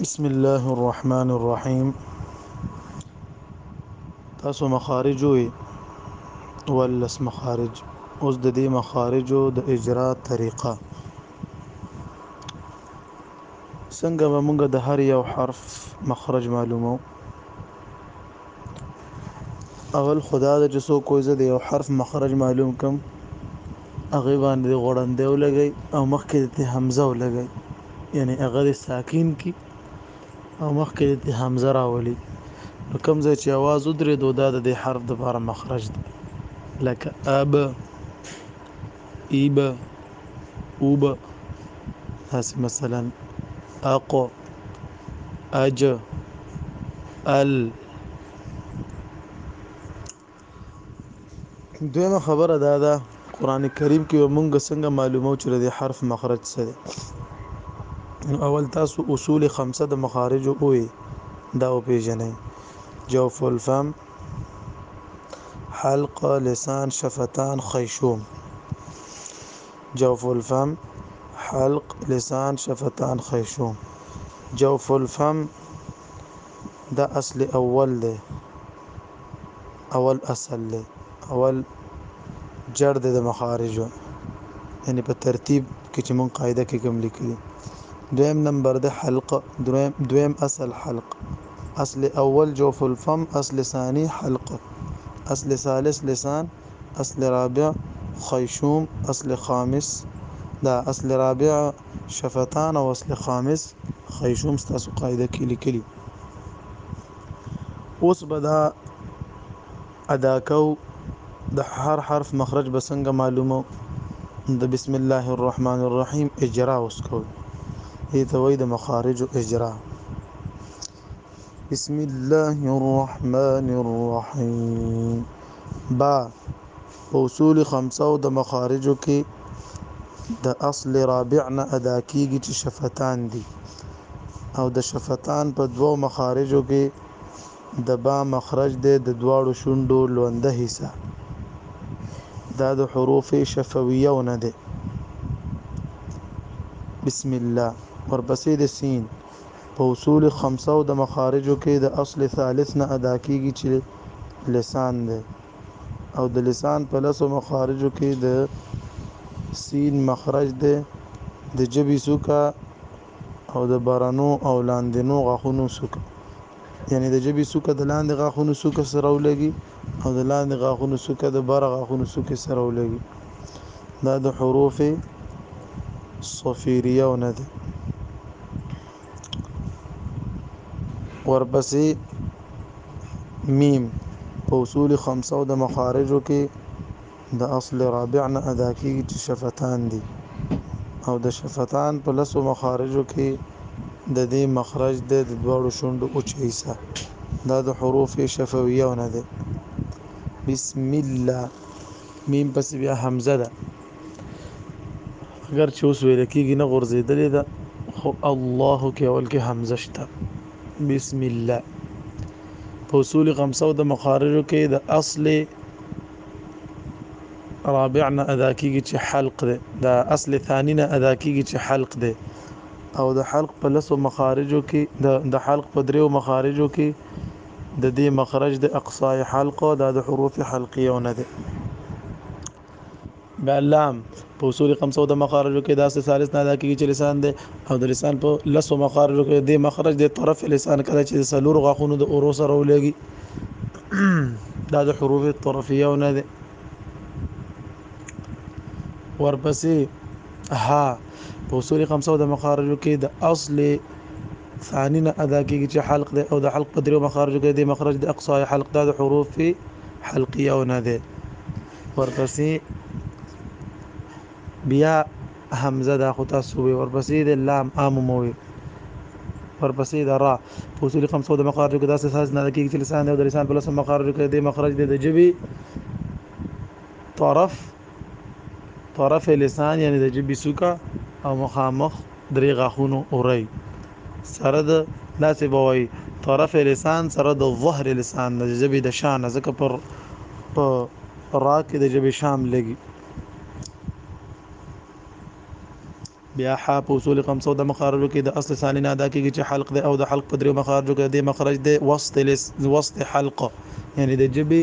بسم الله الرحمن الرحيم تاسو مخارج وي ولس مخارج اوس د دې مخارج د اجرا طریقه څنګه به موږ د هر یو حرف مخرج معلومو اول خو دا ده چې څوک وایي زه د یو حرف مخرج معلوم کړم هغې باندې د غړندې ولګئ او مخکې د ته حمزه ولګئ یعنی هغه د ساکین کی او مخکې د ته حمزه راولي نو کوم ځای چې اواز ودرېدو دا د دې حرف دپاره مخرج دی لکه اب ایب اوب هسې مثلا اق اج ال دویمه خبره دا ده قران کریم کې مونږ څنګه معلومو چې د حرف مخرج څه دی اول تاسو اصول خمسه د مخارج اوې دا او پیژنې جوف الفم حلقه لسان شفتان خیشوم جوف الفم، حلق، لسان، شفتان، خيشوم. جوف الفم دا اصل اول دی اول اصل دی اول جړ دی د مخارجو یعنی په ترتیب کې چې مونږ قاعده کې کوم لیکلي دویم نمبر د حلق دویم دویم اصل حلق اصل اول جوف الفم اصل ثانی حلق اصل ثالث لسان اصل رابع خيشوم اصل خامس دا اصل رابع شفتان او اصل خامس خيشوم ستاسو قاعده کې لیکلي اوس به دا ادا کو د هر حرف مخرج به څنګه معلومو د بسم الله الرحمن الرحیم اجرا اوس کو دې ته وای د مخارج اجرا بسم الله الرحمن الرحیم با په اصول خمسه او د مخارجو کې د اصل رابع نه ادا کیږي چې شفتان دي او د شفتان په دوو مخارجو کې د با مخرج دی د دواړو شونډو لونده حصہ دا د حروف شفویه نه ده بسم الله ورپسې د سین په اصول خمسه او د مخارجو کې د اصل ثالث نه ادا کېږي چې لسان دی او د لسان په لسو مخارجو کې د سین مخرج دی د جبی سوکا او د برنو او لاندنو غاخونو سوکا یعنې د ژبې څوکه د لاندې غاښونو څوکه سره ولګي او د لاندې غاښونو څوکه د بره غاښونو څوکې سره ولګي دا د حروف صفیریه نه ده ورپسې میم په اصول خمسه او د مخارجو کې د اصل رابع نه ادا کېږي چې شفتان دي او د شفتان په لسو مخارجو کې د دې مخرج دی د دواړو شونډو اوچ حصه دا د حروف شفویه نه دی بسم الله میم پس بیا حمزه ده اگر چې اوس ویل کېږي نه غورځېدلې ده خو الله کې اول کې حمزه شته بسم الله په اصول خمسو د مخارجو کې د اصل رابع نه ادا کیږي چې حلق دی دا اصل ثانی نه ادا کیږي چې حلق دی او د حلق په لسو مخارجو کې د د حلق په دریو مخارجو کې د دې مخرج د اقصای حلق دا د حروف حلقیو نه دی بیا لام په اصول خمسو د مخارجو کې داسې ثالث نه ادا کیږي چې لسان دی او د لسان په لسو مخارجو کې د مخرج د طرف لسان کله چې د سلور غاښونو د اورو سره ولګي دا د حروف طرفیه نه ده ورپسې ها په اصول خمسو د مخارجو کې د اصل ثانی نه ادا کیږي چې حلق ده او د حلق په درو مخارجو کې د مخرج د اقصای حلق ده د حروف حلقیه نه ده ورپسې بیا همزه دا خو تاسو وي ورپسې د لام عام مو وي ورپسې د را په اصول 500 د مقارج کې داسې ساز نه کېږي چې لسان او د لسان په لسم مقارج کې د مخرج د جبي طرف طرف لسان یعنی د جبي سوکا او مخامخ درې غاخونو اوري سره د داسې به وایي طرف لسان سره د ظهر لسان د جبې د شان ځکه پر په را کې د جبې شام لګي بیا ح په اصول خمسو د مخارجو کې د اصل ثانی نه ادا کیږي چې حلق دی او د حلق په دریو مخارجو کې د مخرج دی وسط لس وسط حلقه یعنی د جبې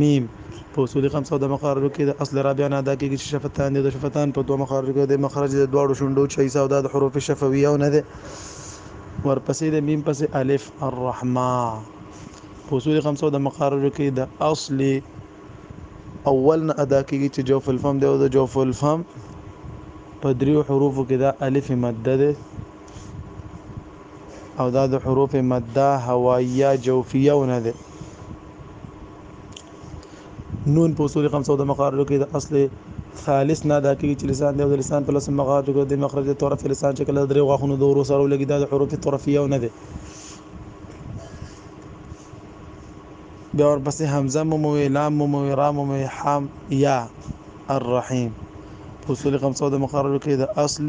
م په اصولي خمسه او د مخارجو کې د اصل رابع نه ادا کېږي چې شفتان دي، د شفتان په دوه مخارجو کې د مخرج د دواړو شونډو چهیسه او دا د حروف شفویه نه دی. ورپسې د میم پسې الف الرحمه په اصول خمسه د مخارجو کې د اصل اول نه ادا کیږي چې جوف الفم دی او د جوف الفم په دریو حروفو کې دا الف مد ده او دا د حروف مده هوائیه جوفیه ونه ده نون په اصول خمسه د مخارجو کې د اصل ثالث نه دا کېږي چې لسان دی او د لسان په لسم مخارجو کې د مخرج د طرف لسان چې کله درې غاښونو د ورو سره ولګي دا د حروف طرفیه نه دی بیا ورپسې حمزه مو مو لام مو مو را مو مو حام یا الرحیم اصول خمسه د مخارجو کې د اصل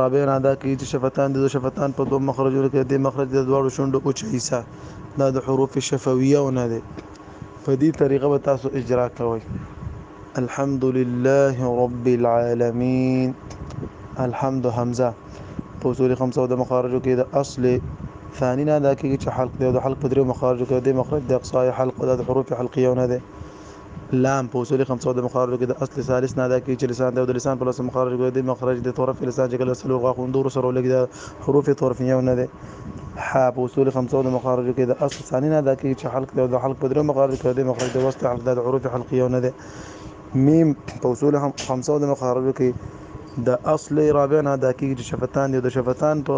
رابعه نادا کوي چې شفتان د شفتان په دوه مخرجونو کې د مخرج د دواړو شونډو اوچ حصہ دا د حروف شفویه او نه دی په دې طریقه به تاسو اجرا کوئ الحمد لله رب العالمین الحمد حمزه په اصول خمسه او د مخارجو کې د اصل ثانی نه دا کېږي چې حلق دی او د حلق په درې مخارجو کې د مخرج د اقصای حلق او د حروف حلقیه نه دی لام په اصولي خمسو د مخارجو کې د اصل ثالث نه ادا کېږي چې لسان دی او د لسان په لسو مخارجو کې د دې مخرج د طرف لسان چې کله څلور غاښونو دورو سره ولګي دا حروف طرف یو نه دی حا په اصولي خمسو د مخارجو کې د اصل ثاني نه ادا کېږي چې حلق دی او د حلق په درو مخارجو کې د دې مخرج د وسط حلق دا د حروف حلق یو نه دی میم په اصول خمسو د مخارجو کې د اصل رابع نه ادا کېږي چې شفتان دی او د شفتان په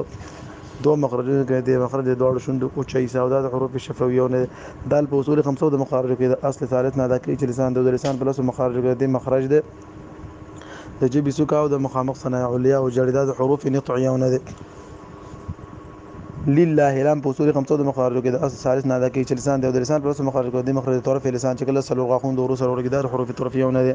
دوه مخرجونه ګڼي، دې مخرج د دواړو شونډو اوچه حصه او دا د حروف شفویو نه دی. دال په اصول خمسو د مخارجو کې د اصل ثالث نه ادا کېږي چې لسان دی او د لسان په لسو مخارجو کې د دې مخرج دی د ژبې څوکه او د مخامخ ثنایه علیا او جړې دا د حروف نطعیو نه دی. لله لام په اصول خمسو د مخارجو کې د اصل ثالث نه ادا کېږي چې لسان دی او د لسان په لسو مخارجو کې د دې مخرج د طرف لسان چې کله څلور غاښونو د ورو سره ورګي دا د حروف طرفیو نه دی.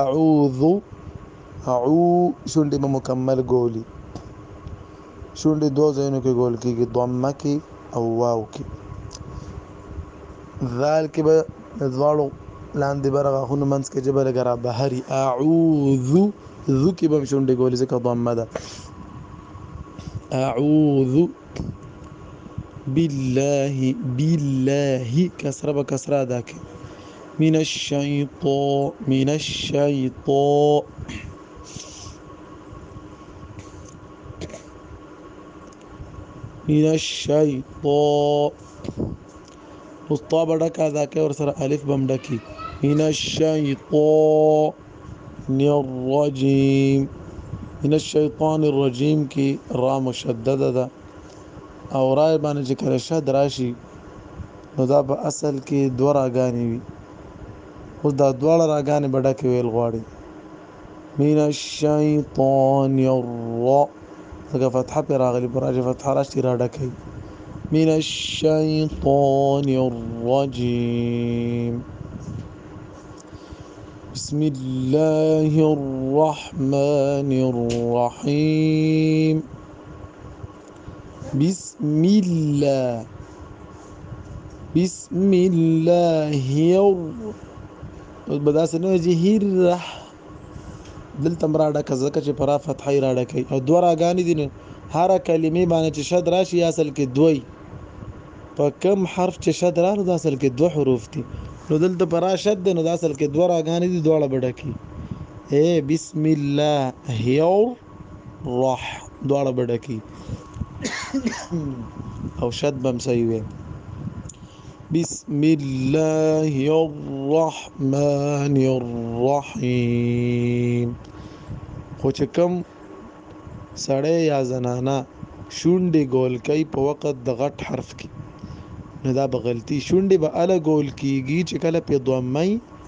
اعوذ اعو شونډې به مکمل ګولي شونډې دوه ځایونو کې ګول کېږي ضمه کې او واو کې ذال کې به د دواړو لاندې بر غاښونو منځ کې جبه لږه را بهري اعوذ ذو کې به شونډې ګولي ځکه ضمه ده اعوذ بالله بالله کسره به کسره ادا کې من الشیطا من الشیطا من الشیطا اوس طا به ډکه ادا کوي ور سره الف بم ډکي من الشیطان الرجیم من الشیطان الرجیم کې را مشدده ده او رای باندې چې کله شد راشي نو دا په اصل کې دوه راګانې وي اوس دا دواړه راګانې به ډکې ویل غواړي من الشیطان الرا ځکه فتحه پې راغلي په راجې فتحه راشتي را ډکوي من الشیطان الرجیم بسم الله الرحمن الرحیم بسم الله بسم الله بدا سنه جی هیر رح دلته مرا ډکه ځکه چې پرا فتحه را ډکه او دوه راګانې دي نه هر کلمې باندې چې شد راشي اصل کې دوی په کم حرف چې شد را نو اصل کې دوه حروف دي نو دلته پرا شد نو اصل کې دوه راګانې دي دوه ډکه اے بسم الله هیر راح دواړه بډکی او شد بم صحیح وي بسم الله الرحمن الرحیم خو چې کم سړی یا زنانه شونډې ګول کوي په وخت د غټ حرف کې نو دا به غلطي شونډې به اله ګول کیږي چې کله په دومای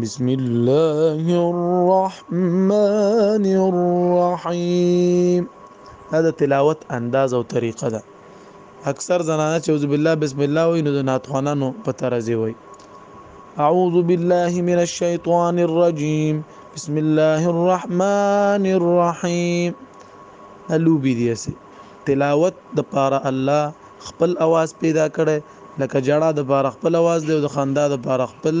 بسم الله الرحمن الرحیم دا د تلاوت انداز او طریقه ده اکثر زنانه چې اعوذ بالله بسم الله وي نو د ناتخوانانو په طرز وي اعوذ بالله من الشیطان الرجیم بسم الله الرحمن الرحیم الوبی دی سي تلاوت د پاره الله خپل आवाज پیدا کړي لکه جړه د پاره خپل आवाज دی او د خندا د پاره خپل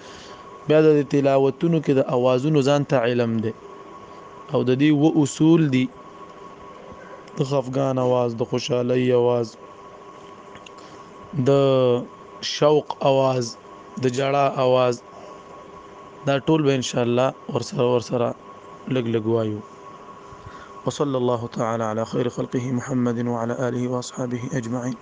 بیا د تلاوتونو کې د اوازونو ځان ته علم دی او د دې و اصول دي د خفګان اواز د خوشحالۍ اواز د شوق اواز د جړا اواز دا ټول به ان شاء الله ور سره ور سره لګ لګ وایو وصلى الله تعالى على خير خلقه محمد وعلى آله وأصحابه أجمعين